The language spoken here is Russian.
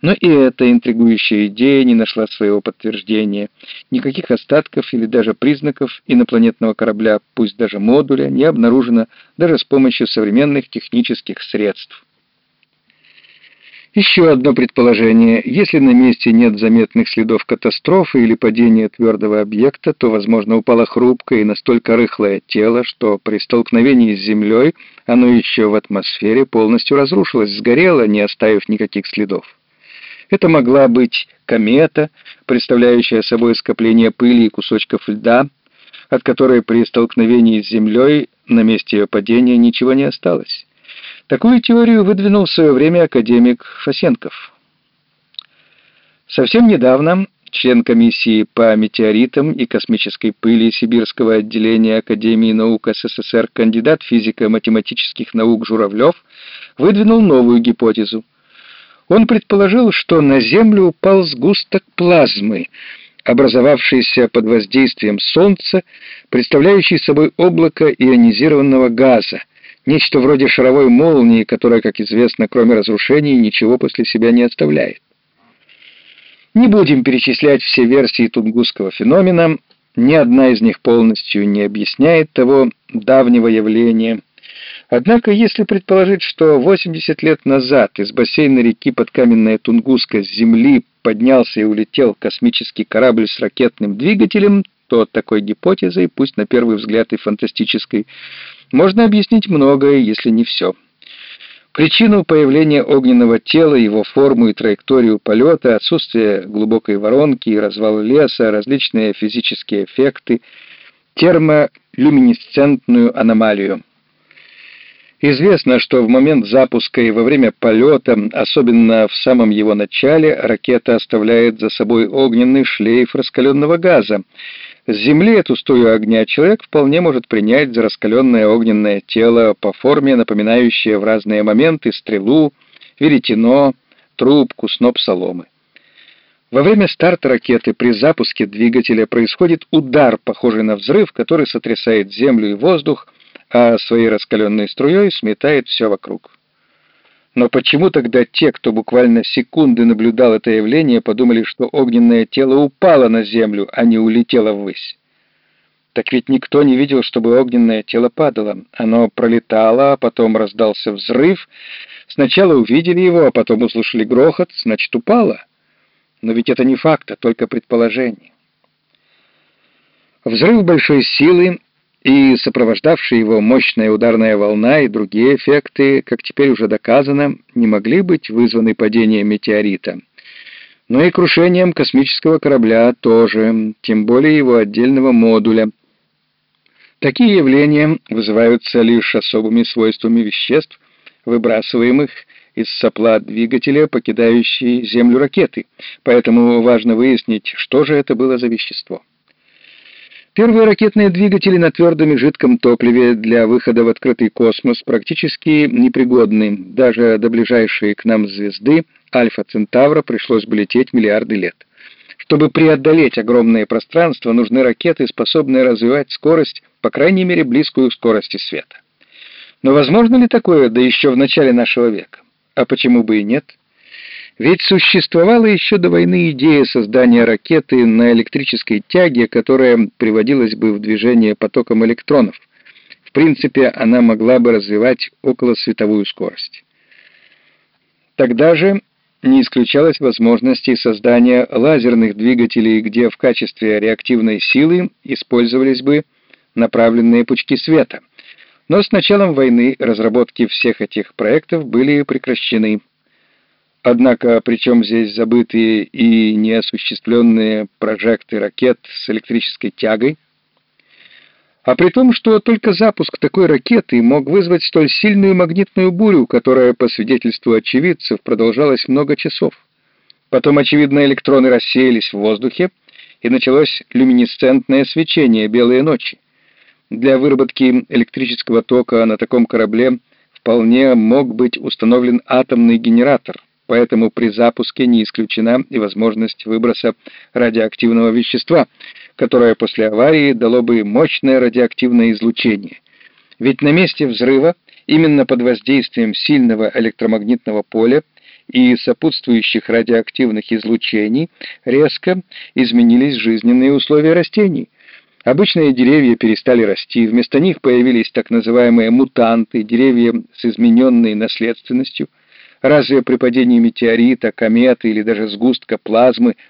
Но и эта интригующая идея не нашла своего подтверждения. Никаких остатков или даже признаков инопланетного корабля, пусть даже модуля, не обнаружено даже с помощью современных технических средств. Еще одно предположение. Если на месте нет заметных следов катастрофы или падения твердого объекта, то, возможно, упало хрупкое и настолько рыхлое тело, что при столкновении с Землей оно еще в атмосфере полностью разрушилось, сгорело, не оставив никаких следов. Это могла быть комета, представляющая собой скопление пыли и кусочков льда, от которой при столкновении с Землей на месте ее падения ничего не осталось. Такую теорию выдвинул в свое время академик Фасенков. Совсем недавно член комиссии по метеоритам и космической пыли Сибирского отделения Академии наук СССР кандидат физико-математических наук Журавлев выдвинул новую гипотезу – он предположил, что на Землю упал сгусток плазмы, образовавшийся под воздействием Солнца, представляющий собой облако ионизированного газа, нечто вроде шаровой молнии, которая, как известно, кроме разрушений, ничего после себя не оставляет. Не будем перечислять все версии тунгусского феномена, ни одна из них полностью не объясняет того давнего явления – Однако, если предположить, что 80 лет назад из бассейна реки Подкаменная Тунгуска с земли поднялся и улетел космический корабль с ракетным двигателем, то такой гипотезой, пусть на первый взгляд и фантастической, можно объяснить многое, если не все. Причину появления огненного тела, его форму и траекторию полета, отсутствие глубокой воронки и развал леса, различные физические эффекты, термолюминесцентную аномалию – Известно, что в момент запуска и во время полета, особенно в самом его начале, ракета оставляет за собой огненный шлейф раскаленного газа. С Земли эту струю огня человек вполне может принять за раскаленное огненное тело по форме, напоминающее в разные моменты стрелу, веретено, трубку, сноп соломы. Во время старта ракеты при запуске двигателя происходит удар, похожий на взрыв, который сотрясает землю и воздух, а своей раскаленной струей сметает все вокруг. Но почему тогда те, кто буквально секунды наблюдал это явление, подумали, что огненное тело упало на землю, а не улетело ввысь? Так ведь никто не видел, чтобы огненное тело падало. Оно пролетало, а потом раздался взрыв. Сначала увидели его, а потом услышали грохот, значит, упало. Но ведь это не факт, а только предположение. Взрыв большой силы и сопровождавшая его мощная ударная волна и другие эффекты, как теперь уже доказано, не могли быть вызваны падением метеорита. Но и крушением космического корабля тоже, тем более его отдельного модуля. Такие явления вызываются лишь особыми свойствами веществ, выбрасываемых из сопла двигателя, покидающей Землю ракеты, поэтому важно выяснить, что же это было за вещество. Первые ракетные двигатели на твердом и жидком топливе для выхода в открытый космос практически непригодны. Даже до ближайшей к нам звезды Альфа Центавра пришлось бы лететь миллиарды лет. Чтобы преодолеть огромное пространство, нужны ракеты, способные развивать скорость, по крайней мере, близкую к скорости света. Но возможно ли такое, да еще в начале нашего века? А почему бы и нет? Ведь существовала еще до войны идея создания ракеты на электрической тяге, которая приводилась бы в движение потоком электронов. В принципе, она могла бы развивать околосветовую скорость. Тогда же не исключалась возможность создания лазерных двигателей, где в качестве реактивной силы использовались бы направленные пучки света. Но с началом войны разработки всех этих проектов были прекращены. Однако, причем здесь забытые и неосуществленные прожекты ракет с электрической тягой, а при том, что только запуск такой ракеты мог вызвать столь сильную магнитную бурю, которая, по свидетельству очевидцев, продолжалась много часов. Потом, очевидно, электроны рассеялись в воздухе, и началось люминесцентное свечение белые ночи. Для выработки электрического тока на таком корабле вполне мог быть установлен атомный генератор — поэтому при запуске не исключена и возможность выброса радиоактивного вещества, которое после аварии дало бы мощное радиоактивное излучение. Ведь на месте взрыва, именно под воздействием сильного электромагнитного поля, и сопутствующих радиоактивных излучений резко изменились жизненные условия растений. Обычные деревья перестали расти, вместо них появились так называемые мутанты, деревья с измененной наследственностью. Разве при падении метеорита, кометы или даже сгустка плазмы